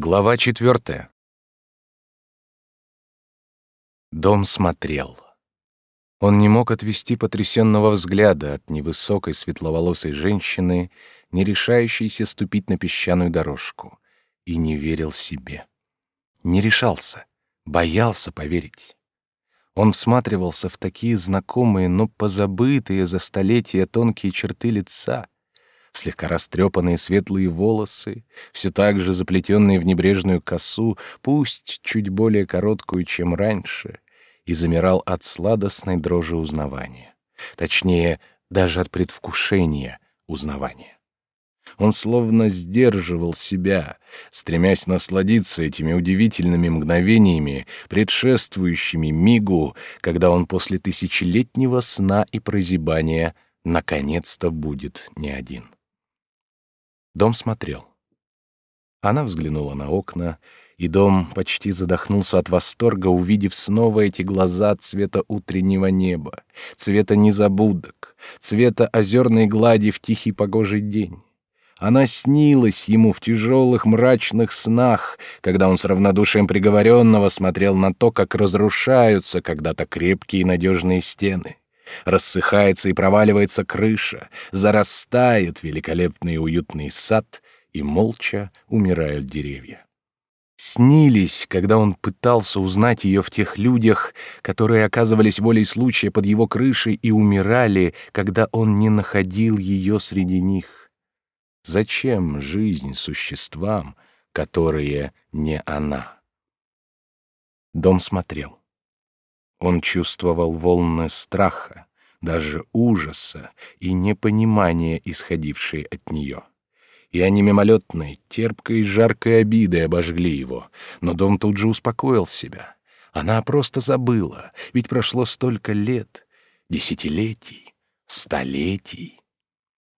Глава четвертая. Дом смотрел. Он не мог отвести потрясенного взгляда от невысокой светловолосой женщины, не решающейся ступить на песчаную дорожку, и не верил себе. Не решался, боялся поверить. Он всматривался в такие знакомые, но позабытые за столетия тонкие черты лица — слегка растрепанные светлые волосы, все так же заплетенные в небрежную косу, пусть чуть более короткую, чем раньше, и замирал от сладостной дрожи узнавания. Точнее, даже от предвкушения узнавания. Он словно сдерживал себя, стремясь насладиться этими удивительными мгновениями, предшествующими мигу, когда он после тысячелетнего сна и прозябания наконец-то будет не один. Дом смотрел. Она взглянула на окна, и дом почти задохнулся от восторга, увидев снова эти глаза цвета утреннего неба, цвета незабудок, цвета озерной глади в тихий погожий день. Она снилась ему в тяжелых мрачных снах, когда он с равнодушием приговоренного смотрел на то, как разрушаются когда-то крепкие и надежные стены. Рассыхается и проваливается крыша, зарастает великолепный и уютный сад, и молча умирают деревья. Снились, когда он пытался узнать ее в тех людях, которые оказывались волей случая под его крышей и умирали, когда он не находил ее среди них. Зачем жизнь существам, которые не она? Дом смотрел. Он чувствовал волны страха, даже ужаса и непонимания, исходившие от нее. И они мимолетной, терпкой и жаркой обидой обожгли его, но дом тут же успокоил себя. Она просто забыла, ведь прошло столько лет, десятилетий, столетий.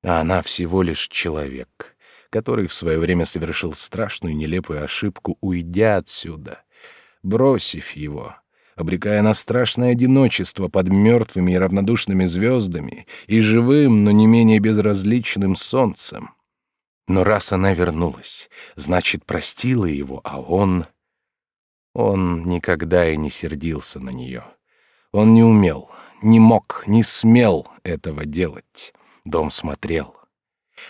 А она всего лишь человек, который в свое время совершил страшную нелепую ошибку, уйдя отсюда, бросив его, обрекая на страшное одиночество под мертвыми и равнодушными звездами и живым, но не менее безразличным солнцем. Но раз она вернулась, значит, простила его, а он... Он никогда и не сердился на нее. Он не умел, не мог, не смел этого делать. Дом смотрел.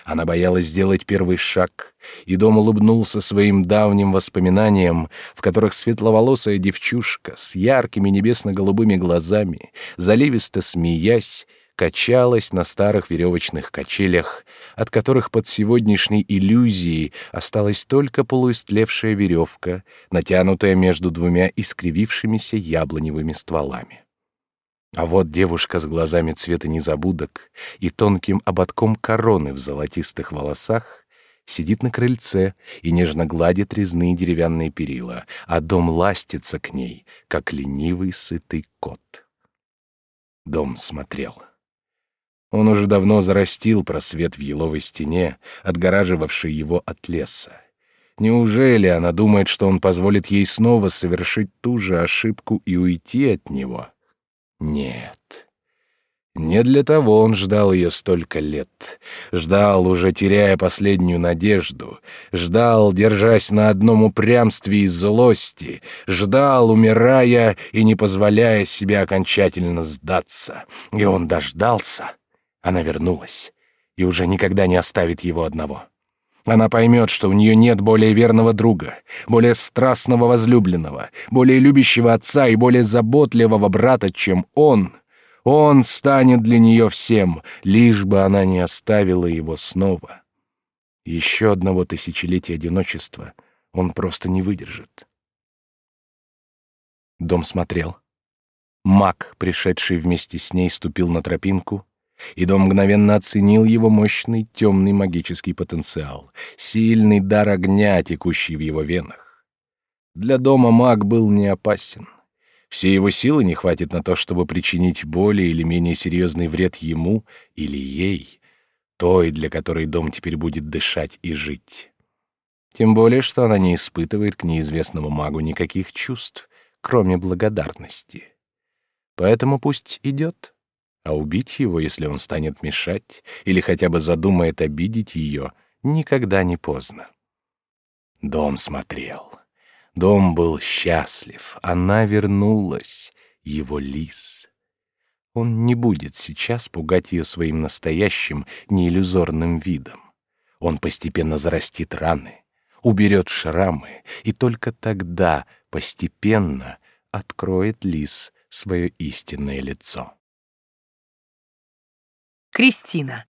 Она боялась сделать первый шаг, и дом улыбнулся своим давним воспоминаниям, в которых светловолосая девчушка с яркими небесно-голубыми глазами, заливисто смеясь, качалась на старых веревочных качелях, от которых под сегодняшней иллюзией осталась только полуистлевшая веревка, натянутая между двумя искривившимися яблоневыми стволами. А вот девушка с глазами цвета незабудок и тонким ободком короны в золотистых волосах сидит на крыльце и нежно гладит резные деревянные перила, а дом ластится к ней, как ленивый сытый кот. Дом смотрел. Он уже давно зарастил просвет в еловой стене, отгораживавший его от леса. Неужели она думает, что он позволит ей снова совершить ту же ошибку и уйти от него? Нет. Не для того он ждал ее столько лет. Ждал, уже теряя последнюю надежду. Ждал, держась на одном упрямстве и злости. Ждал, умирая и не позволяя себе окончательно сдаться. И он дождался. Она вернулась и уже никогда не оставит его одного. Она поймет, что у нее нет более верного друга, более страстного возлюбленного, более любящего отца и более заботливого брата, чем он. Он станет для нее всем, лишь бы она не оставила его снова. Еще одного тысячелетия одиночества он просто не выдержит. Дом смотрел. Маг, пришедший вместе с ней, ступил на тропинку, и дом мгновенно оценил его мощный темный магический потенциал, сильный дар огня, текущий в его венах. Для дома маг был не опасен. Все его силы не хватит на то, чтобы причинить более или менее серьезный вред ему или ей, той, для которой дом теперь будет дышать и жить. Тем более, что она не испытывает к неизвестному магу никаких чувств, кроме благодарности. Поэтому пусть идет а убить его, если он станет мешать или хотя бы задумает обидеть ее, никогда не поздно. Дом смотрел. Дом был счастлив. Она вернулась, его лис. Он не будет сейчас пугать ее своим настоящим, неиллюзорным видом. Он постепенно зарастит раны, уберет шрамы, и только тогда постепенно откроет лис свое истинное лицо. Кристина.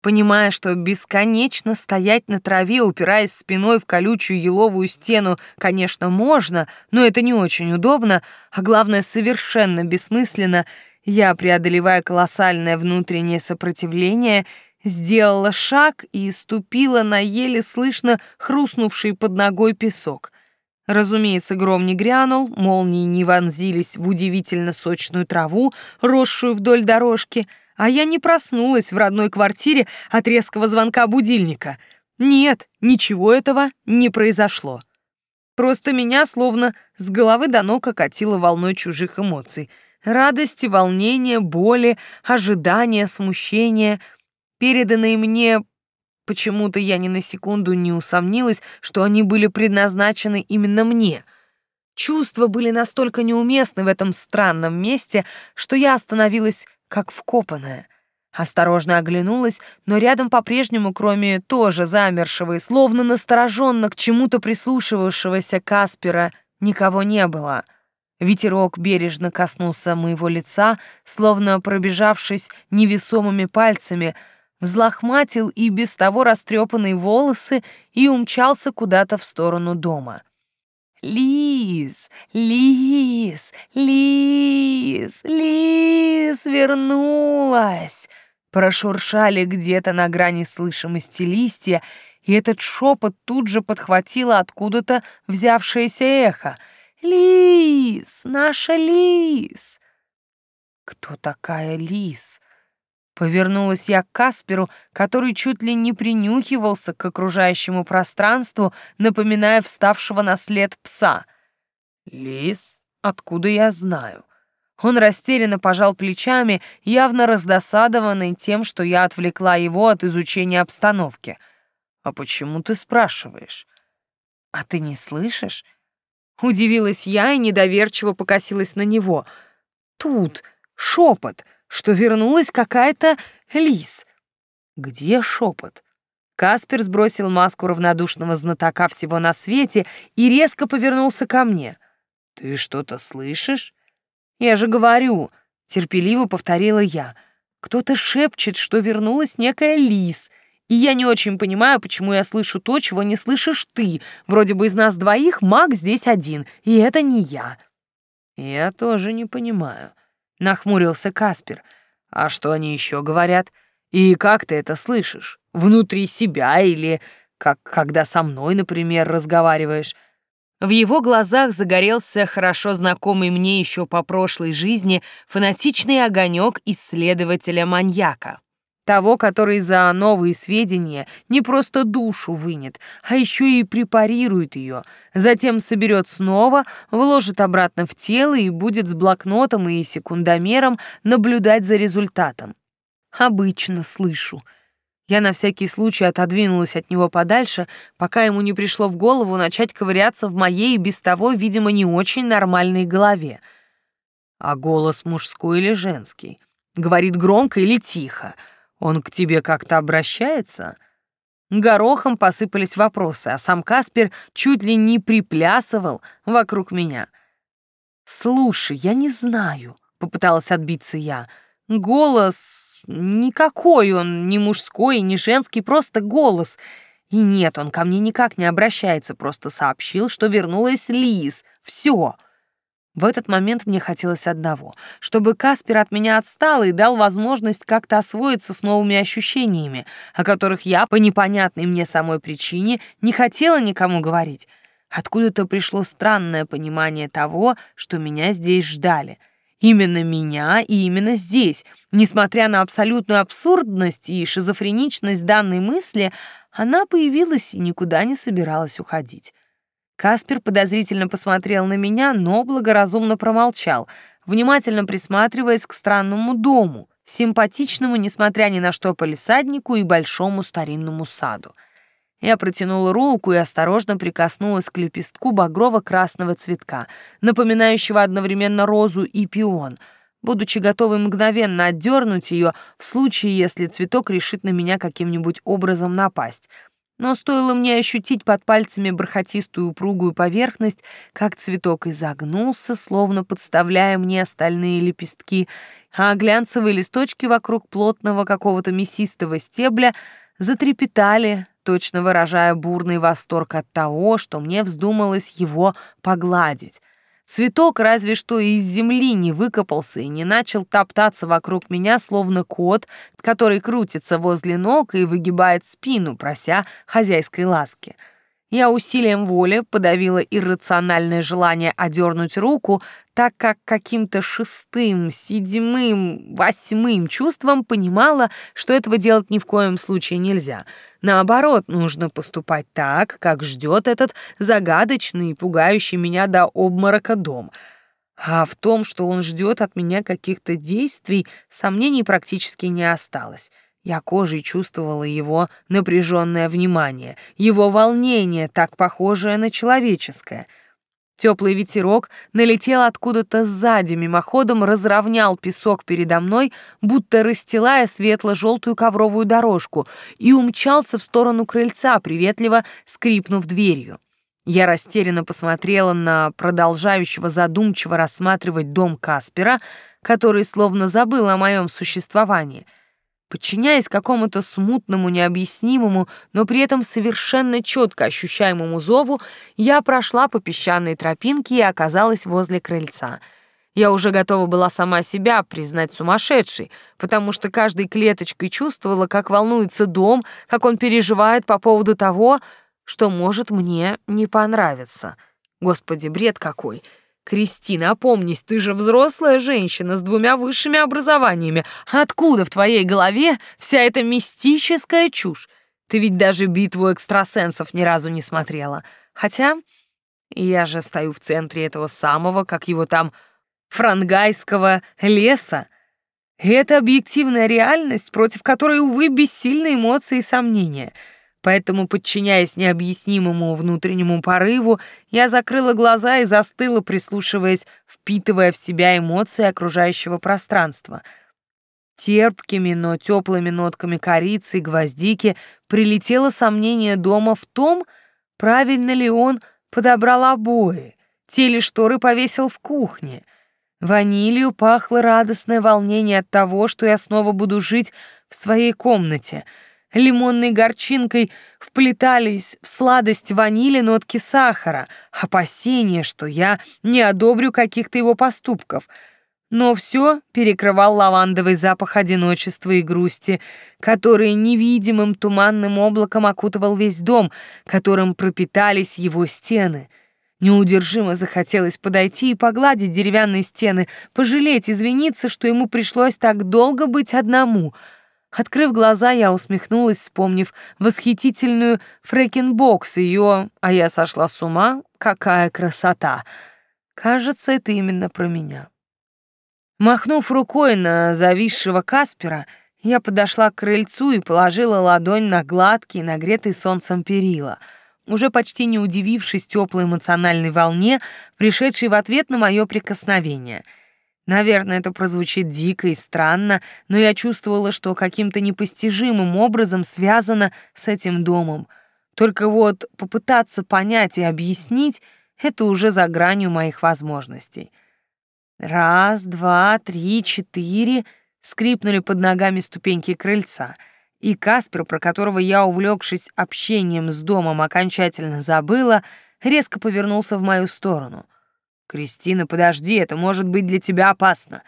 Понимая, что бесконечно стоять на траве, упираясь спиной в колючую еловую стену, конечно, можно, но это не очень удобно, а главное, совершенно бессмысленно, я, преодолевая колоссальное внутреннее сопротивление, сделала шаг и ступила на еле слышно хрустнувший под ногой песок. Разумеется, гром не грянул, молнии не вонзились в удивительно сочную траву, росшую вдоль дорожки, а я не проснулась в родной квартире от резкого звонка будильника. Нет, ничего этого не произошло. Просто меня словно с головы до ног окатило волной чужих эмоций. Радости, волнения, боли, ожидания, смущения — переданные мне, почему-то я ни на секунду не усомнилась, что они были предназначены именно мне. Чувства были настолько неуместны в этом странном месте, что я остановилась как вкопанная. Осторожно оглянулась, но рядом по-прежнему, кроме тоже замершего и словно настороженно к чему-то прислушивавшегося Каспера, никого не было. Ветерок бережно коснулся моего лица, словно пробежавшись невесомыми пальцами — взлохматил и без того растрепанные волосы и умчался куда-то в сторону дома. «Лиз! Лиз! Лиз! Лиз вернулась!» Прошуршали где-то на грани слышимости листья, и этот шепот тут же подхватило откуда-то взявшееся эхо. «Лиз! Наша Лиз!» «Кто такая Лиз?» Повернулась я к Касперу, который чуть ли не принюхивался к окружающему пространству, напоминая вставшего на след пса. «Лис? Откуда я знаю?» Он растерянно пожал плечами, явно раздосадованный тем, что я отвлекла его от изучения обстановки. «А почему ты спрашиваешь?» «А ты не слышишь?» Удивилась я и недоверчиво покосилась на него. «Тут шепот!» Что вернулась какая-то лис. Где шепот? Каспер сбросил маску равнодушного знатока всего на свете и резко повернулся ко мне. «Ты что-то слышишь?» «Я же говорю», — терпеливо повторила я. «Кто-то шепчет, что вернулась некая лис, и я не очень понимаю, почему я слышу то, чего не слышишь ты. Вроде бы из нас двоих маг здесь один, и это не я». «Я тоже не понимаю», нахмурился Каспер. А что они еще говорят? И как ты это слышишь? Внутри себя или как когда со мной, например, разговариваешь? В его глазах загорелся хорошо знакомый мне еще по прошлой жизни фанатичный огонек исследователя-маньяка. Того, который за новые сведения не просто душу вынет, а еще и препарирует ее, затем соберет снова, вложит обратно в тело и будет с блокнотом и секундомером наблюдать за результатом. Обычно слышу. Я на всякий случай отодвинулась от него подальше, пока ему не пришло в голову начать ковыряться в моей без того, видимо, не очень нормальной голове. А голос мужской или женский? Говорит громко или тихо? — он к тебе как-то обращается?» Горохом посыпались вопросы, а сам Каспер чуть ли не приплясывал вокруг меня. «Слушай, я не знаю», — попыталась отбиться я. «Голос... никакой он, не мужской, не женский, просто голос. И нет, он ко мне никак не обращается, просто сообщил, что вернулась Лиз. Все». В этот момент мне хотелось одного, чтобы Каспер от меня отстал и дал возможность как-то освоиться с новыми ощущениями, о которых я, по непонятной мне самой причине, не хотела никому говорить. Откуда-то пришло странное понимание того, что меня здесь ждали. Именно меня и именно здесь. Несмотря на абсолютную абсурдность и шизофреничность данной мысли, она появилась и никуда не собиралась уходить. Каспер подозрительно посмотрел на меня, но благоразумно промолчал, внимательно присматриваясь к странному дому, симпатичному, несмотря ни на что, полисаднику и большому старинному саду. Я протянула руку и осторожно прикоснулась к лепестку багрово-красного цветка, напоминающего одновременно розу и пион, будучи готовой мгновенно отдернуть ее в случае, если цветок решит на меня каким-нибудь образом напасть. Но стоило мне ощутить под пальцами бархатистую упругую поверхность, как цветок изогнулся, словно подставляя мне остальные лепестки, а глянцевые листочки вокруг плотного какого-то мясистого стебля затрепетали, точно выражая бурный восторг от того, что мне вздумалось его погладить. Цветок разве что из земли не выкопался и не начал топтаться вокруг меня, словно кот, который крутится возле ног и выгибает спину, прося хозяйской ласки. Я усилием воли подавила иррациональное желание одернуть руку, так как каким-то шестым, седьмым, восьмым чувством понимала, что этого делать ни в коем случае нельзя. Наоборот, нужно поступать так, как ждет этот загадочный и пугающий меня до обморока дом. А в том, что он ждет от меня каких-то действий, сомнений практически не осталось. Я кожей чувствовала его напряженное внимание, его волнение, так похожее на человеческое. Теплый ветерок налетел откуда-то сзади, мимоходом разровнял песок передо мной, будто расстилая светло-желтую ковровую дорожку, и умчался в сторону крыльца, приветливо скрипнув дверью. Я растерянно посмотрела на продолжающего задумчиво рассматривать дом Каспера, который словно забыл о моем существовании — Подчиняясь какому-то смутному, необъяснимому, но при этом совершенно четко ощущаемому зову, я прошла по песчаной тропинке и оказалась возле крыльца. Я уже готова была сама себя признать сумасшедшей, потому что каждой клеточкой чувствовала, как волнуется дом, как он переживает по поводу того, что может мне не понравиться. Господи, бред какой! — Кристина, опомнись, ты же взрослая женщина с двумя высшими образованиями. Откуда в твоей голове вся эта мистическая чушь? Ты ведь даже битву экстрасенсов ни разу не смотрела. Хотя я же стою в центре этого самого, как его там, франгайского леса. И это объективная реальность, против которой, увы, бессильны эмоции и сомнения — Поэтому, подчиняясь необъяснимому внутреннему порыву, я закрыла глаза и застыла, прислушиваясь, впитывая в себя эмоции окружающего пространства. Терпкими, но теплыми нотками корицы и гвоздики прилетело сомнение дома в том, правильно ли он подобрал обои, те ли шторы повесил в кухне. Ванилью пахло радостное волнение от того, что я снова буду жить в своей комнате — лимонной горчинкой вплетались в сладость ванили нотки сахара, опасения, что я не одобрю каких-то его поступков. Но все перекрывал лавандовый запах одиночества и грусти, который невидимым туманным облаком окутывал весь дом, которым пропитались его стены — Неудержимо захотелось подойти и погладить деревянные стены, пожалеть, извиниться, что ему пришлось так долго быть одному — Открыв глаза, я усмехнулась, вспомнив восхитительную фрекен Бок: «А я сошла с ума. Какая красота! Кажется, это именно про меня. Махнув рукой на зависшего Каспера, я подошла к крыльцу и положила ладонь на гладкий, нагретый солнцем перила, уже почти не удивившись теплой эмоциональной волне, пришедшей в ответ на мое прикосновение — Наверное, это прозвучит дико и странно, но я чувствовала, что каким-то непостижимым образом связано с этим домом. Только вот попытаться понять и объяснить — это уже за гранью моих возможностей. Раз, два, три, четыре — скрипнули под ногами ступеньки крыльца, и Каспер, про которого я, увлекшись общением с домом, окончательно забыла, резко повернулся в мою сторону. «Кристина, подожди, это может быть для тебя опасно».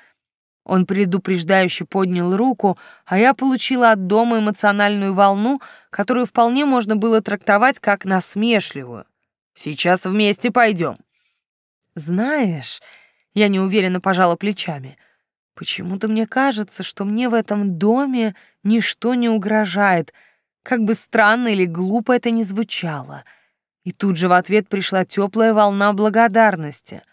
Он предупреждающе поднял руку, а я получила от дома эмоциональную волну, которую вполне можно было трактовать как насмешливую. «Сейчас вместе пойдем». «Знаешь...» — я неуверенно пожала плечами. «Почему-то мне кажется, что мне в этом доме ничто не угрожает, как бы странно или глупо это ни звучало». И тут же в ответ пришла теплая волна благодарности —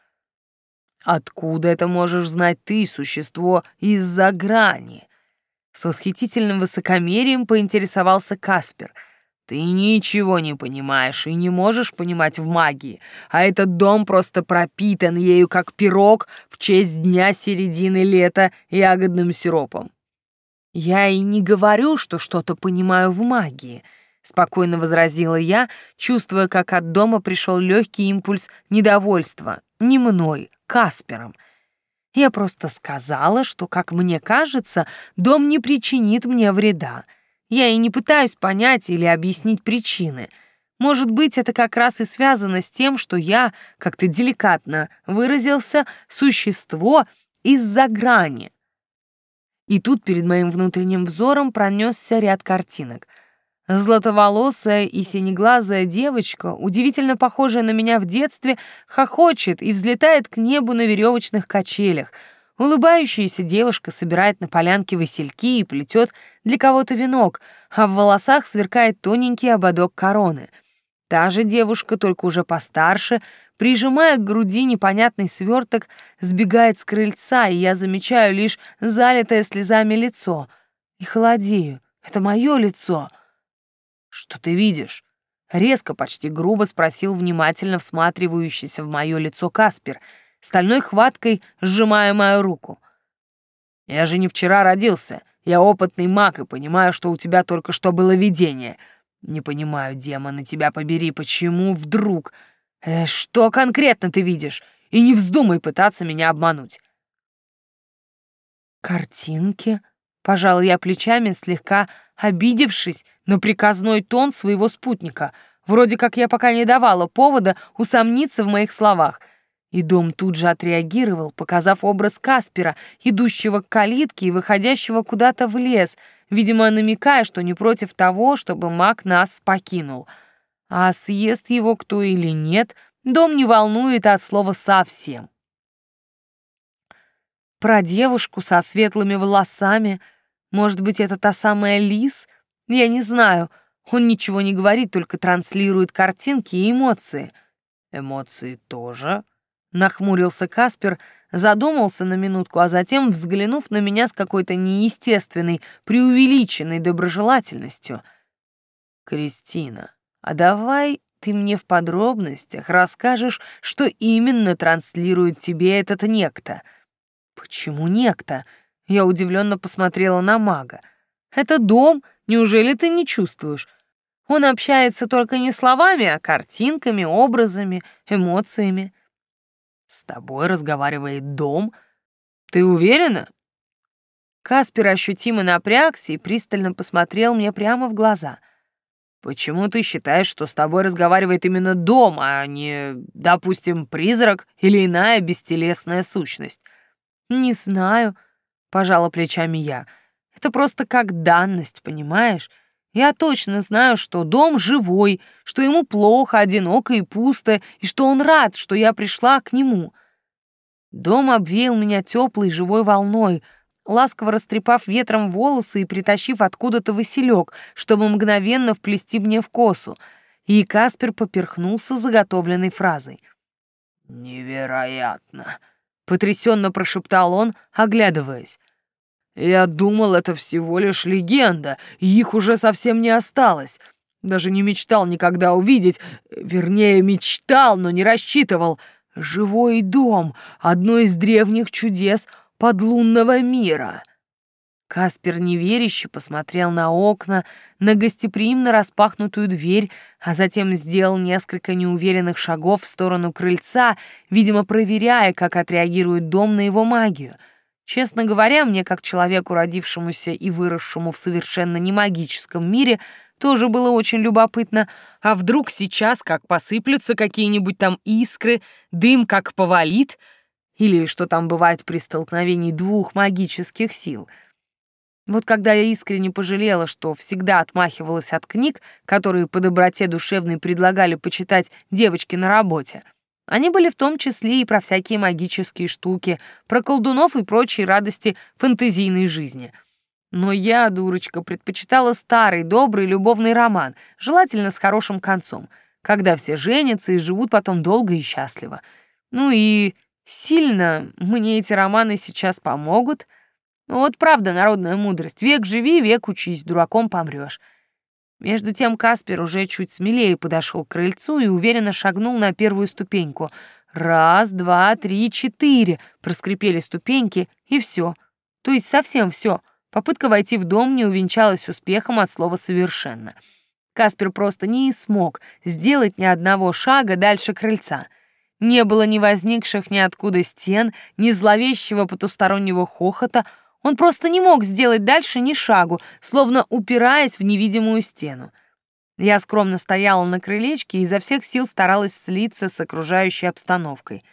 Откуда это можешь знать ты, существо из-за грани? С восхитительным высокомерием поинтересовался Каспер. Ты ничего не понимаешь и не можешь понимать в магии, а этот дом просто пропитан ею, как пирог в честь дня середины лета ягодным сиропом. Я и не говорю, что что-то понимаю в магии, спокойно возразила я, чувствуя, как от дома пришел легкий импульс недовольства, не мной, Каспером. Я просто сказала, что, как мне кажется, дом не причинит мне вреда. Я и не пытаюсь понять или объяснить причины. Может быть, это как раз и связано с тем, что я, как то деликатно выразился, существо из-за грани. И тут перед моим внутренним взором пронесся ряд картинок. Златоволосая и синеглазая девочка, удивительно похожая на меня в детстве, хохочет и взлетает к небу на веревочных качелях — Улыбающаяся девушка собирает на полянке васильки и плетет для кого-то венок, а в волосах сверкает тоненький ободок короны. Та же девушка, только уже постарше, прижимая к груди непонятный сверток, сбегает с крыльца, и я замечаю лишь залитое слезами лицо. И холодею. Это мое лицо. «Что ты видишь?» Резко, почти грубо спросил внимательно всматривающийся в мое лицо Каспер — стальной хваткой сжимая мою руку. «Я же не вчера родился. Я опытный маг и понимаю, что у тебя только что было видение. Не понимаю, демоны, тебя побери, почему вдруг? Э, что конкретно ты видишь? И не вздумай пытаться меня обмануть». «Картинки?» — пожал я плечами, слегка обидевшись на приказной тон своего спутника. Вроде как я пока не давала повода усомниться в моих словах — и дом тут же отреагировал, показав образ Каспера, идущего к калитке и выходящего куда-то в лес, видимо, намекая, что не против того, чтобы маг нас покинул. А съест его кто или нет, дом не волнует от слова совсем. Про девушку со светлыми волосами, может быть, это та самая Лис? Я не знаю. Он ничего не говорит, только транслирует картинки и эмоции. Эмоции тоже Нахмурился Каспер, задумался на минутку, а затем, взглянув на меня с какой-то неестественной, преувеличенной доброжелательностью. «Кристина, а давай ты мне в подробностях расскажешь, что именно транслирует тебе этот некто». «Почему некто?» Я удивленно посмотрела на мага. «Это дом, неужели ты не чувствуешь? Он общается только не словами, а картинками, образами, эмоциями». С тобой разговаривает дом? Ты уверена? Каспер ощутимо напрягся и пристально посмотрел мне прямо в глаза. Почему ты считаешь, что с тобой разговаривает именно дом, а не, допустим, призрак или иная бестелесная сущность? Не знаю, пожала плечами я. Это просто как данность, понимаешь? Я точно знаю, что дом живой, что ему плохо, одиноко и пусто, и что он рад, что я пришла к нему. Дом обвеял меня теплой живой волной, ласково растрепав ветром волосы и притащив откуда-то василек, чтобы мгновенно вплести мне в косу. И Каспер поперхнулся заготовленной фразой. «Невероятно!» — потрясенно прошептал он, оглядываясь. Я думал, это всего лишь легенда, и их уже совсем не осталось. Даже не мечтал никогда увидеть, вернее, мечтал, но не рассчитывал. Живой дом — одно из древних чудес подлунного мира. Каспер неверяще посмотрел на окна, на гостеприимно распахнутую дверь, а затем сделал несколько неуверенных шагов в сторону крыльца, видимо, проверяя, как отреагирует дом на его магию — Честно говоря, мне, как человеку, родившемуся и выросшему в совершенно немагическом мире, тоже было очень любопытно, а вдруг сейчас как посыплются какие-нибудь там искры, дым как повалит, или что там бывает при столкновении двух магических сил. Вот когда я искренне пожалела, что всегда отмахивалась от книг, которые по доброте душевной предлагали почитать девочки на работе — они были в том числе и про всякие магические штуки, про колдунов и прочие радости фэнтезийной жизни. Но я, дурочка, предпочитала старый, добрый любовный роман, желательно с хорошим концом, когда все женятся и живут потом долго и счастливо. Ну и сильно мне эти романы сейчас помогут. Вот правда народная мудрость. Век живи, век учись, дураком помрешь. Между тем Каспер уже чуть смелее подошел к крыльцу и уверенно шагнул на первую ступеньку. Раз, два, три, четыре. Проскрипели ступеньки, и все. То есть совсем все. Попытка войти в дом не увенчалась успехом от слова «совершенно». Каспер просто не смог сделать ни одного шага дальше крыльца. Не было ни возникших ниоткуда стен, ни зловещего потустороннего хохота — он просто не мог сделать дальше ни шагу, словно упираясь в невидимую стену. Я скромно стояла на крылечке и изо всех сил старалась слиться с окружающей обстановкой.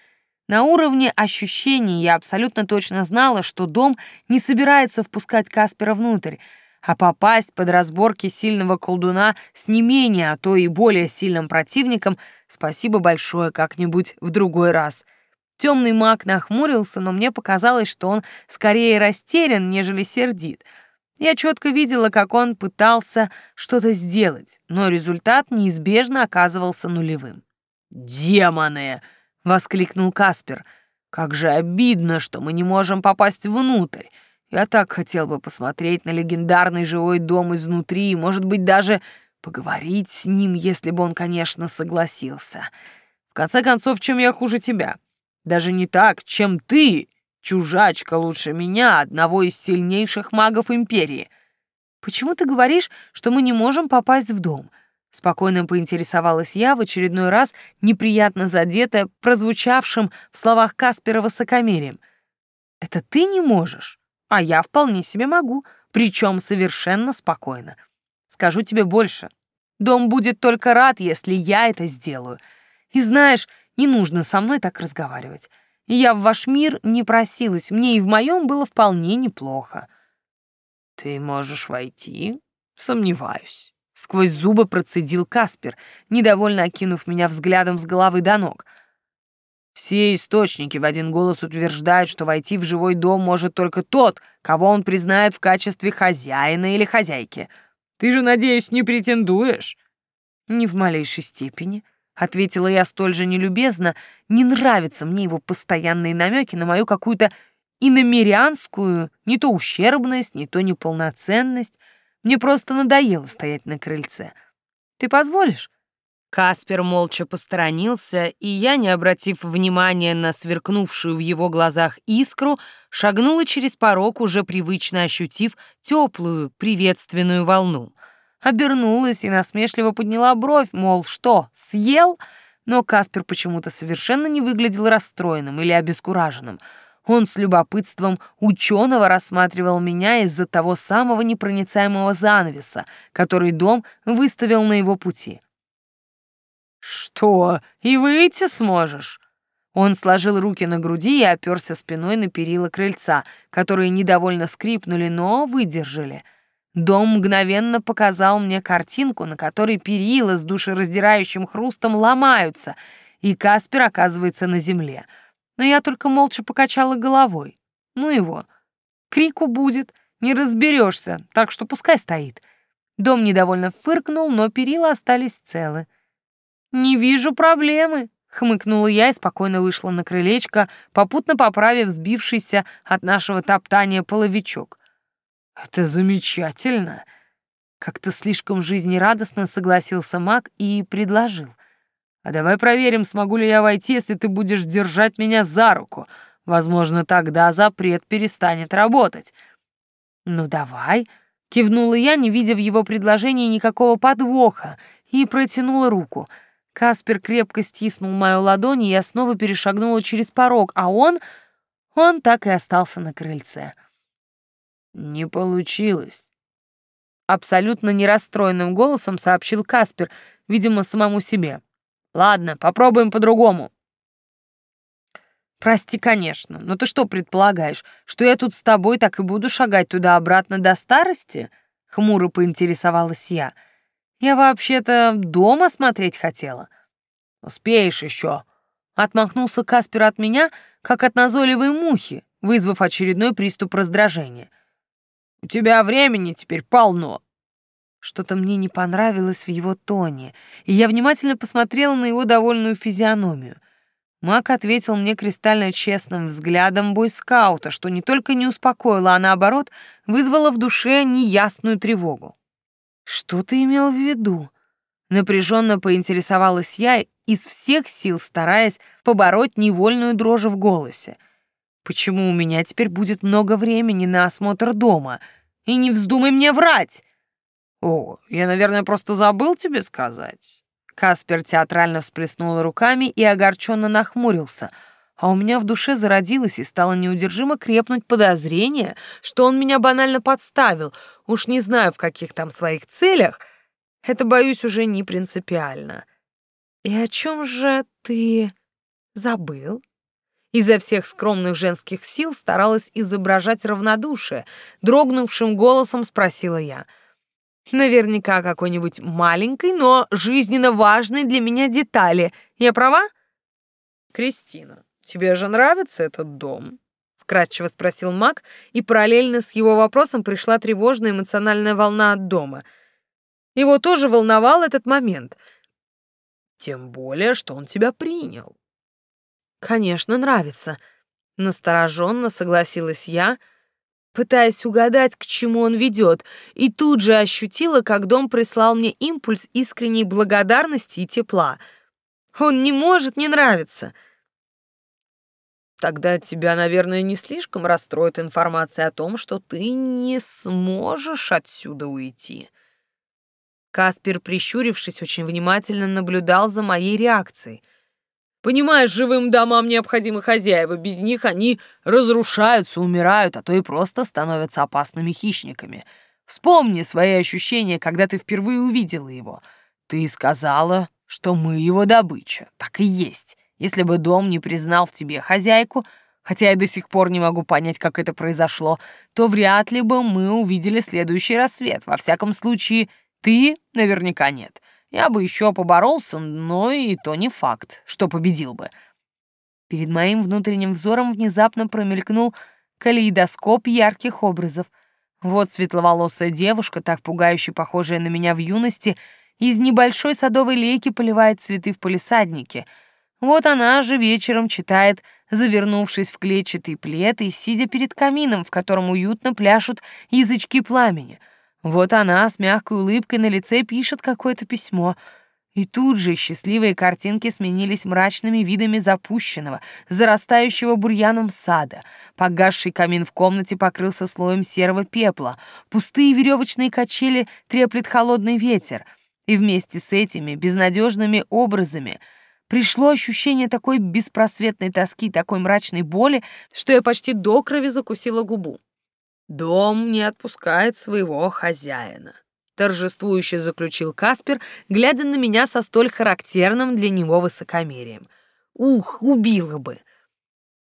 На уровне ощущений я абсолютно точно знала, что дом не собирается впускать Каспера внутрь, а попасть под разборки сильного колдуна с не менее, а то и более сильным противником спасибо большое как-нибудь в другой раз — Темный маг нахмурился, но мне показалось, что он скорее растерян, нежели сердит. Я четко видела, как он пытался что-то сделать, но результат неизбежно оказывался нулевым. «Демоны!» — воскликнул Каспер. «Как же обидно, что мы не можем попасть внутрь. Я так хотел бы посмотреть на легендарный живой дом изнутри и, может быть, даже поговорить с ним, если бы он, конечно, согласился. В конце концов, чем я хуже тебя?» Даже не так, чем ты, чужачка лучше меня, одного из сильнейших магов Империи. Почему ты говоришь, что мы не можем попасть в дом? Спокойно поинтересовалась я, в очередной раз неприятно задетая прозвучавшим в словах Каспера высокомерием. «Это ты не можешь, а я вполне себе могу, причем совершенно спокойно. Скажу тебе больше. Дом будет только рад, если я это сделаю. И знаешь, не нужно со мной так разговаривать. Я в ваш мир не просилась, мне и в моем было вполне неплохо. Ты можешь войти? Сомневаюсь. Сквозь зубы процедил Каспер, недовольно окинув меня взглядом с головы до ног. Все источники в один голос утверждают, что войти в живой дом может только тот, кого он признает в качестве хозяина или хозяйки. Ты же, надеюсь, не претендуешь? Ни в малейшей степени. Ответила я столь же нелюбезно. Не нравятся мне его постоянные намеки на мою какую-то иномерянскую, не то ущербность, не то неполноценность. Мне просто надоело стоять на крыльце. Ты позволишь? Каспер молча посторонился, и я, не обратив внимания на сверкнувшую в его глазах искру, шагнула через порог, уже привычно ощутив теплую, приветственную волну — обернулась и насмешливо подняла бровь, мол, что, съел? Но Каспер почему-то совершенно не выглядел расстроенным или обескураженным. Он с любопытством ученого рассматривал меня из-за того самого непроницаемого занавеса, который дом выставил на его пути. «Что, и выйти сможешь?» Он сложил руки на груди и оперся спиной на перила крыльца, которые недовольно скрипнули, но выдержали — Дом мгновенно показал мне картинку, на которой перила с душераздирающим хрустом ломаются, и Каспер оказывается на земле. Но я только молча покачала головой. Ну его. Крику будет, не разберешься, так что пускай стоит. Дом недовольно фыркнул, но перила остались целы. «Не вижу проблемы», — хмыкнула я и спокойно вышла на крылечко, попутно поправив сбившийся от нашего топтания половичок. «Это замечательно!» Как-то слишком жизнерадостно согласился маг и предложил. «А давай проверим, смогу ли я войти, если ты будешь держать меня за руку. Возможно, тогда запрет перестанет работать». «Ну давай», — кивнула я, не видя в его предложении никакого подвоха, и протянула руку. Каспер крепко стиснул мою ладонь, и я снова перешагнула через порог, а он... он так и остался на крыльце. «Не получилось», — абсолютно не расстроенным голосом сообщил Каспер, видимо, самому себе. «Ладно, попробуем по-другому». «Прости, конечно, но ты что предполагаешь, что я тут с тобой так и буду шагать туда-обратно до старости?» — хмуро поинтересовалась я. «Я вообще-то дома смотреть хотела». «Успеешь еще», — отмахнулся Каспер от меня, как от назойливой мухи, вызвав очередной приступ раздражения. У тебя времени теперь полно». Что-то мне не понравилось в его тоне, и я внимательно посмотрела на его довольную физиономию. Мак ответил мне кристально честным взглядом бойскаута, что не только не успокоило, а наоборот вызвало в душе неясную тревогу. Что ты имел в виду? Напряженно поинтересовалась я, из всех сил стараясь побороть невольную дрожь в голосе. Почему у меня теперь будет много времени на осмотр дома? И не вздумай мне врать! О, я, наверное, просто забыл тебе сказать. Каспер театрально всплеснул руками и огорченно нахмурился, а у меня в душе зародилось и стало неудержимо крепнуть подозрение, что он меня банально подставил, уж не знаю в каких там своих целях, это, боюсь, уже не принципиально. И о чем же ты забыл? Изо всех скромных женских сил старалась изображать равнодушие. Дрогнувшим голосом спросила я. Наверняка какой-нибудь маленькой, но жизненно важной для меня детали. Я права? Кристина, тебе же нравится этот дом? Вкратчиво спросил Мак, и параллельно с его вопросом пришла тревожная эмоциональная волна от дома — его тоже волновал этот момент. Тем более, что он тебя принял. Конечно, нравится. Настороженно согласилась я, пытаясь угадать, к чему он ведет, и тут же ощутила, как дом прислал мне импульс искренней благодарности и тепла. Он не может не нравиться. Тогда тебя, наверное, не слишком расстроит информация о том, что ты не сможешь отсюда уйти. Каспер, прищурившись, очень внимательно наблюдал за моей реакцией. «Понимаешь, живым домам необходимы хозяева, без них они разрушаются, умирают, а то и просто становятся опасными хищниками. Вспомни свои ощущения, когда ты впервые увидела его. Ты сказала, что мы его добыча. Так и есть. Если бы дом не признал в тебе хозяйку, хотя я до сих пор не могу понять, как это произошло, то вряд ли бы мы увидели следующий рассвет. Во всяком случае, ты наверняка нет. Я бы еще поборолся, но и то не факт, что победил бы. Перед моим внутренним взором внезапно промелькнул калейдоскоп ярких образов. Вот светловолосая девушка, так пугающе похожая на меня в юности, из небольшой садовой лейки поливает цветы в палисаднике. Вот она же вечером читает, завернувшись в клетчатый плед и сидя перед камином, в котором уютно пляшут язычки пламени — вот она с мягкой улыбкой на лице пишет какое-то письмо. И тут же счастливые картинки сменились мрачными видами запущенного, зарастающего бурьяном сада. Погасший камин в комнате покрылся слоем серого пепла. Пустые веревочные качели треплет холодный ветер. И вместе с этими безнадежными образами пришло ощущение такой беспросветной тоски, такой мрачной боли, что я почти до крови закусила губу. Дом не отпускает своего хозяина. Торжествующе заключил Каспер, глядя на меня со столь характерным для него высокомерием. Ух, убило бы!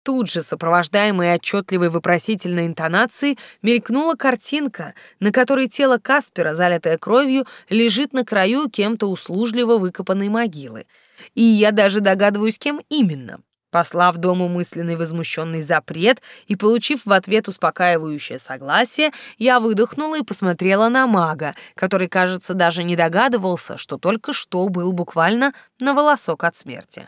Тут же, сопровождаемой отчетливой вопросительной интонацией, мелькнула картинка, на которой тело Каспера, залитое кровью, лежит на краю кем-то услужливо выкопанной могилы. И я даже догадываюсь, кем именно. Послав дому мысленный возмущенный запрет и получив в ответ успокаивающее согласие, я выдохнула и посмотрела на мага, который, кажется, даже не догадывался, что только что был буквально на волосок от смерти.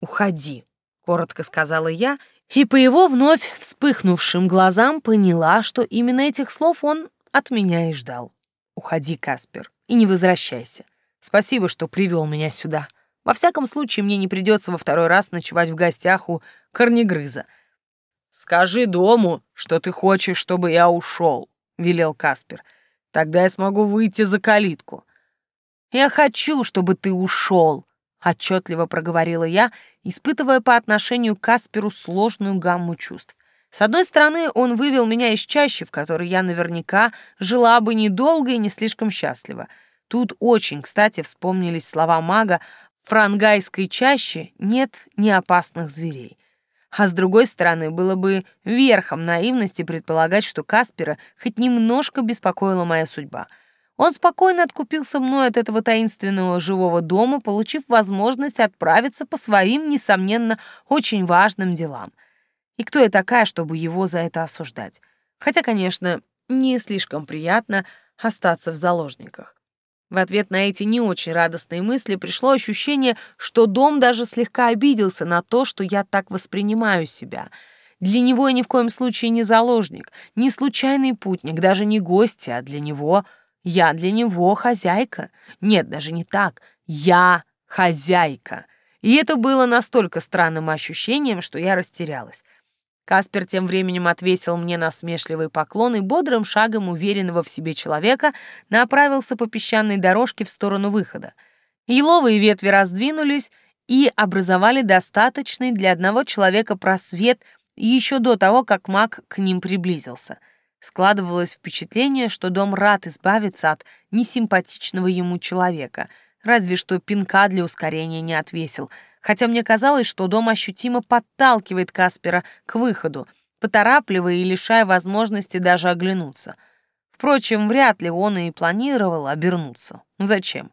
«Уходи», — коротко сказала я, и по его вновь вспыхнувшим глазам поняла, что именно этих слов он от меня и ждал. «Уходи, Каспер, и не возвращайся. Спасибо, что привел меня сюда». Во всяком случае, мне не придется во второй раз ночевать в гостях у корнегрыза. «Скажи дому, что ты хочешь, чтобы я ушел», — велел Каспер. «Тогда я смогу выйти за калитку». «Я хочу, чтобы ты ушел», — отчетливо проговорила я, испытывая по отношению к Касперу сложную гамму чувств. С одной стороны, он вывел меня из чащи, в которой я наверняка жила бы недолго и не слишком счастливо. Тут очень, кстати, вспомнились слова мага в франгайской чаще нет неопасных зверей. А с другой стороны, было бы верхом наивности предполагать, что Каспера хоть немножко беспокоила моя судьба. Он спокойно откупился мной от этого таинственного живого дома, получив возможность отправиться по своим, несомненно, очень важным делам. И кто я такая, чтобы его за это осуждать? Хотя, конечно, не слишком приятно остаться в заложниках. В ответ на эти не очень радостные мысли пришло ощущение, что дом даже слегка обиделся на то, что я так воспринимаю себя. Для него я ни в коем случае не заложник, не случайный путник, даже не гость, а для него Я для него хозяйка. Нет, даже не так. Я хозяйка. И это было настолько странным ощущением, что я растерялась. Каспер тем временем отвесил мне насмешливый поклон и бодрым шагом уверенного в себе человека направился по песчаной дорожке в сторону выхода. Еловые ветви раздвинулись и образовали достаточный для одного человека просвет еще до того, как маг к ним приблизился. Складывалось впечатление, что дом рад избавиться от несимпатичного ему человека, разве что пинка для ускорения не отвесил — хотя мне казалось, что дом ощутимо подталкивает Каспера к выходу, поторапливая и лишая возможности даже оглянуться. Впрочем, вряд ли он и планировал обернуться. Зачем?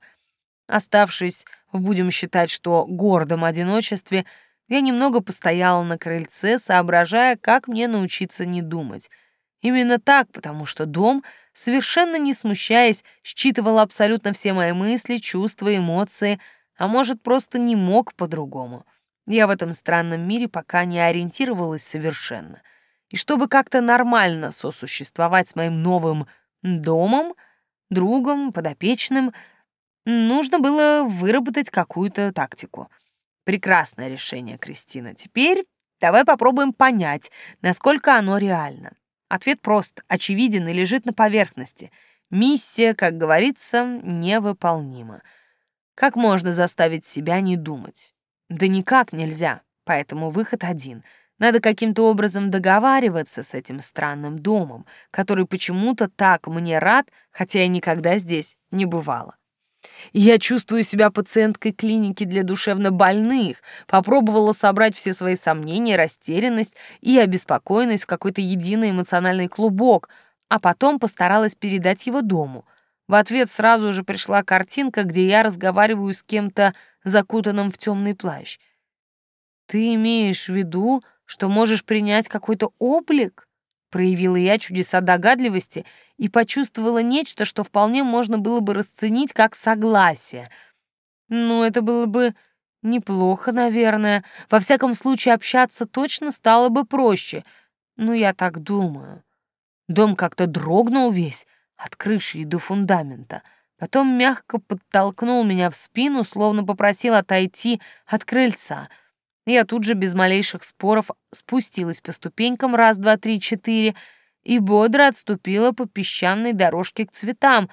Оставшись в, будем считать, что гордом одиночестве, я немного постояла на крыльце, соображая, как мне научиться не думать. Именно так, потому что дом, совершенно не смущаясь, считывал абсолютно все мои мысли, чувства, эмоции — а может, просто не мог по-другому. Я в этом странном мире пока не ориентировалась совершенно. И чтобы как-то нормально сосуществовать с моим новым домом, другом, подопечным, нужно было выработать какую-то тактику. Прекрасное решение, Кристина. Теперь давай попробуем понять, насколько оно реально. Ответ прост, очевиден и лежит на поверхности. Миссия, как говорится, невыполнима. Как можно заставить себя не думать? Да никак нельзя, поэтому выход один. Надо каким-то образом договариваться с этим странным домом, который почему-то так мне рад, хотя я никогда здесь не бывала. Я чувствую себя пациенткой клиники для душевнобольных, попробовала собрать все свои сомнения, растерянность и обеспокоенность в какой-то единый эмоциональный клубок, а потом постаралась передать его дому — в ответ сразу же пришла картинка, где я разговариваю с кем-то, закутанным в темный плащ. «Ты имеешь в виду, что можешь принять какой-то облик?» Проявила я чудеса догадливости и почувствовала нечто, что вполне можно было бы расценить как согласие. Ну, это было бы неплохо, наверное. Во всяком случае, общаться точно стало бы проще. Ну, я так думаю. Дом как-то дрогнул весь, от крыши и до фундамента. Потом мягко подтолкнул меня в спину, словно попросил отойти от крыльца. Я тут же без малейших споров спустилась по ступенькам раз, два, три, четыре и бодро отступила по песчаной дорожке к цветам,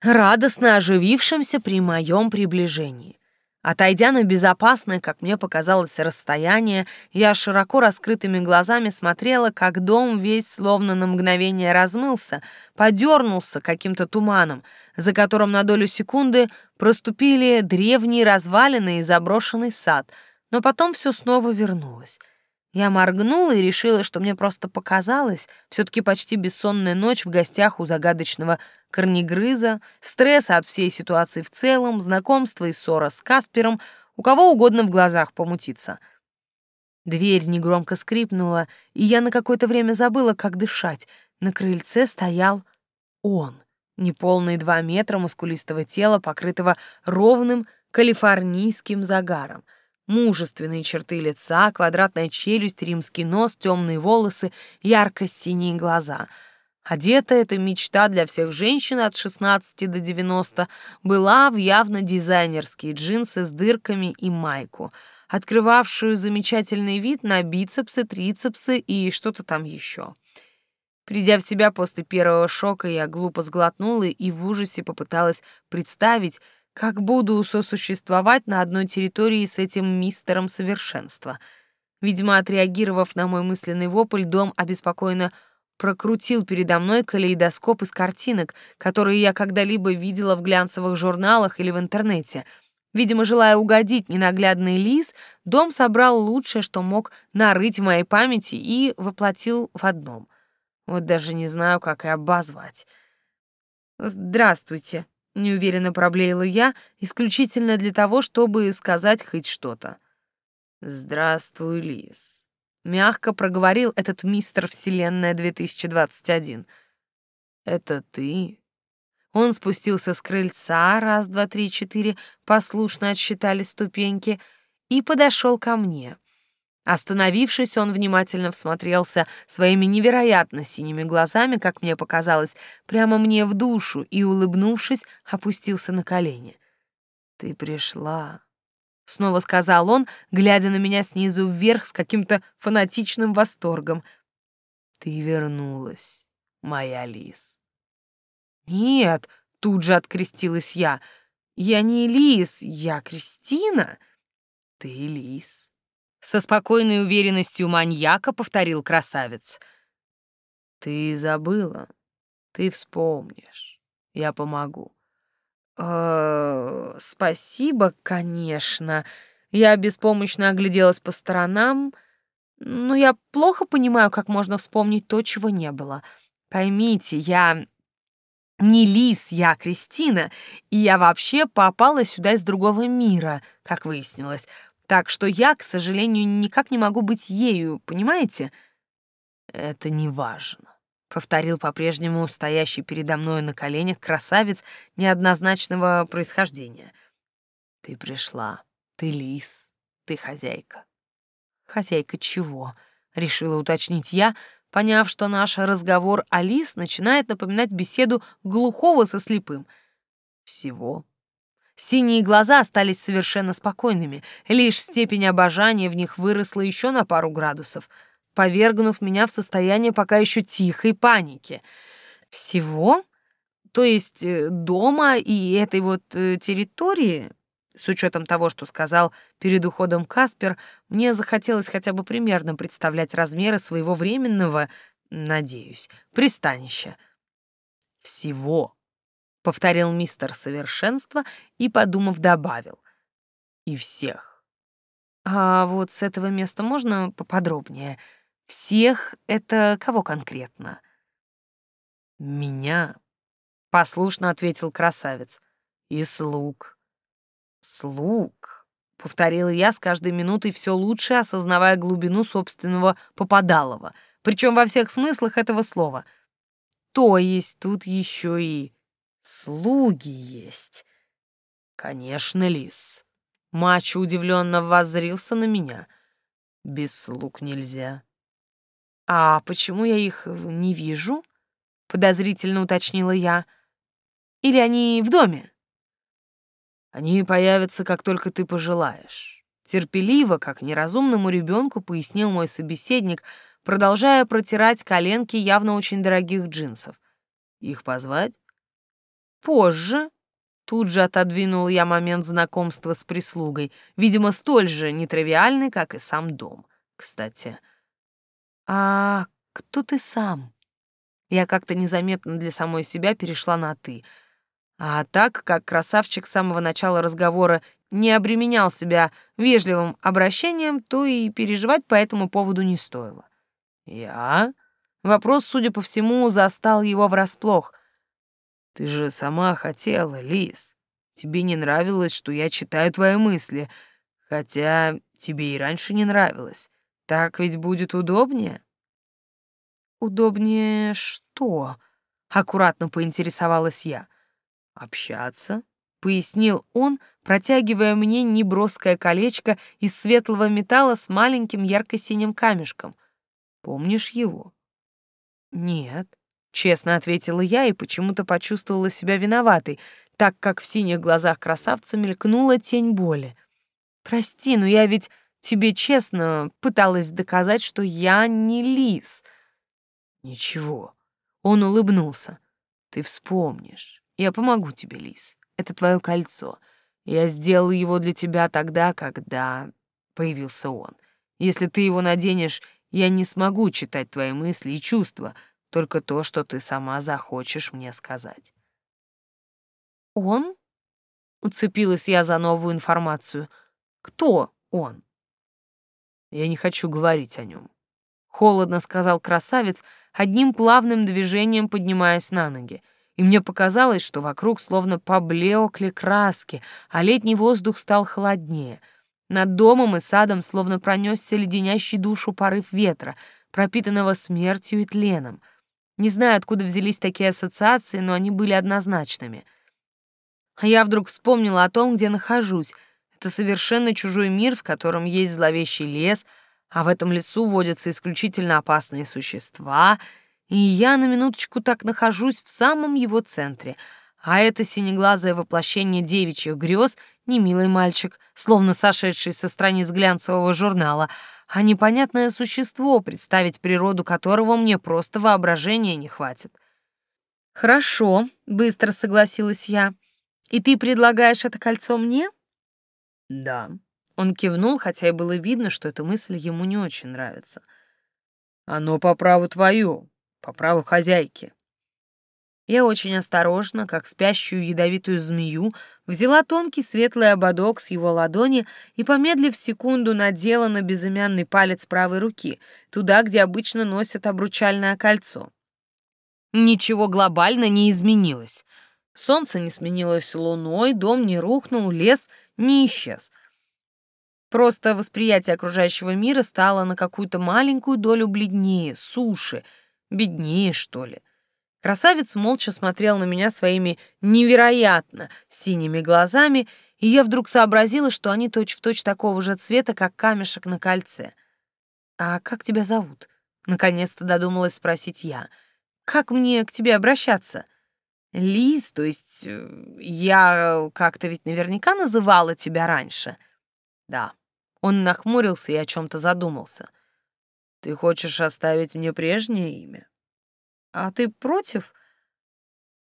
радостно оживившимся при моем приближении. Отойдя на безопасное, как мне показалось, расстояние, я широко раскрытыми глазами смотрела, как дом весь словно на мгновение размылся, подернулся каким-то туманом, за которым на долю секунды проступили древние развалины и заброшенный сад, но потом все снова вернулось. Я моргнула и решила, что мне просто показалось, все-таки почти бессонная ночь в гостях у загадочного корнегрыза, стресса от всей ситуации в целом, знакомство и ссора с Каспером, у кого угодно в глазах помутиться. Дверь негромко скрипнула, и я на какое-то время забыла, как дышать. На крыльце стоял он, неполные два метра мускулистого тела, покрытого ровным калифорнийским загаром — Мужественные черты лица, квадратная челюсть, римский нос, темные волосы, ярко-синие глаза. Одета эта мечта для всех женщин от 16 до 90 была в явно дизайнерские джинсы с дырками и майку, открывавшую замечательный вид на бицепсы, трицепсы и что-то там еще. Придя в себя после первого шока, я глупо сглотнула и в ужасе попыталась представить, как буду сосуществовать на одной территории с этим мистером совершенства? Видимо, отреагировав на мой мысленный вопль, дом обеспокоенно прокрутил передо мной калейдоскоп из картинок, которые я когда-либо видела в глянцевых журналах или в интернете. Видимо, желая угодить ненаглядный лис, дом собрал лучшее, что мог нарыть в моей памяти и воплотил в одном. Вот даже не знаю, как и обозвать. «Здравствуйте», неуверенно проблеяла я, исключительно для того, чтобы сказать хоть что-то. Здравствуй, Лис. Мягко проговорил этот мистер Вселенная 2021. Это ты? Он спустился с крыльца, раз, два, три, четыре, послушно отсчитали ступеньки, и подошел ко мне. Остановившись, он внимательно всмотрелся своими невероятно синими глазами, как мне показалось, прямо мне в душу и, улыбнувшись, опустился на колени. «Ты пришла», — снова сказал он, глядя на меня снизу вверх с каким-то фанатичным восторгом. «Ты вернулась, моя лис». «Нет», — тут же открестилась я, — «я не лис, я Кристина». «Ты лис», со спокойной уверенностью маньяка повторил красавец. «Ты забыла. Ты вспомнишь. Я помогу». «Э, «Спасибо, конечно». Я беспомощно огляделась по сторонам, но я плохо понимаю, как можно вспомнить то, чего не было. Поймите, я не Лис, я Кристина, и я вообще попала сюда из другого мира, как выяснилось. Так что я, к сожалению, никак не могу быть ею, понимаете? Это не важно, повторил по-прежнему стоящий передо мной на коленях красавец неоднозначного происхождения. Ты пришла, ты лис, ты хозяйка. Хозяйка чего? решила уточнить я, поняв, что наш разговор о лис начинает напоминать беседу глухого со слепым. Всего Синие глаза остались совершенно спокойными, лишь степень обожания в них выросла еще на пару градусов, повергнув меня в состояние пока еще тихой паники. Всего? То есть э, дома и этой вот э, территории? С учетом того, что сказал перед уходом Каспер, мне захотелось хотя бы примерно представлять размеры своего временного, надеюсь, пристанища. Всего — повторил мистер Совершенство и, подумав, добавил. «И всех». «А вот с этого места можно поподробнее? Всех — это кого конкретно?» «Меня», — послушно ответил красавец. «И слуг». «Слуг», — повторила я с каждой минутой все лучше, осознавая глубину собственного попадалова, причем во всех смыслах этого слова. «То есть тут еще и...» Слуги есть. Конечно, лис. Мачо удивленно воззрился на меня. Без слуг нельзя. А почему я их не вижу? Подозрительно уточнила я. Или они в доме? Они появятся, как только ты пожелаешь. Терпеливо, как неразумному ребенку, пояснил мой собеседник, продолжая протирать коленки явно очень дорогих джинсов. Их позвать? Позже тут же отодвинул я момент знакомства с прислугой, видимо, столь же нетривиальный, как и сам дом. Кстати, а кто ты сам? Я как-то незаметно для самой себя перешла на «ты». А так как красавчик с самого начала разговора не обременял себя вежливым обращением, то и переживать по этому поводу не стоило. «Я?» Вопрос, судя по всему, застал его врасплох. Ты же сама хотела, Лис. Тебе не нравилось, что я читаю твои мысли, хотя тебе и раньше не нравилось. Так ведь будет удобнее. Удобнее что? Аккуратно поинтересовалась я. Общаться, пояснил он, протягивая мне неброское колечко из светлого металла с маленьким ярко-синим камешком. Помнишь его? Нет. Честно ответила я и почему-то почувствовала себя виноватой, так как в синих глазах красавца мелькнула тень боли. «Прости, но я ведь тебе честно пыталась доказать, что я не лис». «Ничего». Он улыбнулся. «Ты вспомнишь. Я помогу тебе, лис. Это твое кольцо. Я сделал его для тебя тогда, когда...» Появился он. «Если ты его наденешь, я не смогу читать твои мысли и чувства» только то, что ты сама захочешь мне сказать. Он? Уцепилась я за новую информацию. Кто он? Я не хочу говорить о нем. Холодно сказал красавец, одним плавным движением поднимаясь на ноги. И мне показалось, что вокруг словно поблекли краски, а летний воздух стал холоднее. Над домом и садом словно пронесся леденящий душу порыв ветра, пропитанного смертью и тленом. Не знаю, откуда взялись такие ассоциации, но они были однозначными. А я вдруг вспомнила о том, где нахожусь. Это совершенно чужой мир, в котором есть зловещий лес, А в этом лесу водятся исключительно опасные существа, и я на минуточку так нахожусь в самом его центре. А это синеглазое воплощение девичьих грез — не милый мальчик, словно сошедший со страниц глянцевого журнала, а непонятное существо, представить природу которого мне просто воображения не хватит. «Хорошо», — быстро согласилась я. «И ты предлагаешь это кольцо мне?» «Да». Он кивнул, хотя и было видно, что эта мысль ему не очень нравится. «Оно по праву твое, по праву хозяйки». Я очень осторожно, как спящую ядовитую змею, взяла тонкий светлый ободок с его ладони и, помедлив секунду, надела на безымянный палец правой руки, туда, где обычно носят обручальное кольцо. Ничего глобально не изменилось. Солнце не сменилось луной, дом не рухнул, лес не исчез. Просто восприятие окружающего мира стало на какую-то маленькую долю бледнее, суше, беднее, что ли. Красавец молча смотрел на меня своими невероятно синими глазами, и я вдруг сообразила, что они точь-в-точь точь такого же цвета, как камешек на кольце. «А как тебя зовут?» — наконец-то додумалась спросить я — как мне к тебе обращаться? Лиз, то есть э, я как-то ведь наверняка называла тебя раньше. Да. Он нахмурился и о чем-то задумался. Ты хочешь оставить мне прежнее имя? А ты против?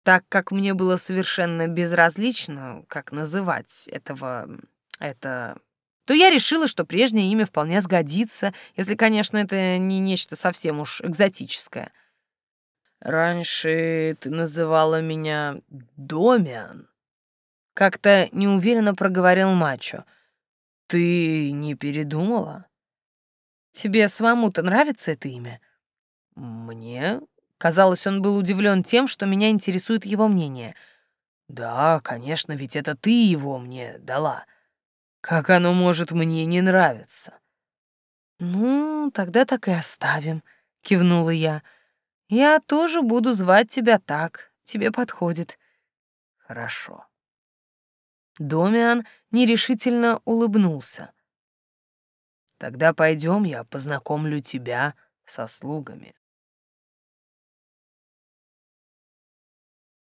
Так как мне было совершенно безразлично, как называть этого... это... то я решила, что прежнее имя вполне сгодится, если, конечно, это не нечто совсем уж экзотическое. Раньше ты называла меня Домиан. Как-то неуверенно проговорил Мачо. Ты не передумала? Тебе самому-то нравится это имя? Мне? Казалось, он был удивлен тем, что меня интересует его мнение. Да, конечно, ведь это ты его мне дала. Как оно может мне не нравиться? Ну, тогда так и оставим, кивнула я. Я тоже буду звать тебя так. Тебе подходит. Хорошо. Домиан нерешительно улыбнулся. Тогда пойдем, я познакомлю тебя со слугами.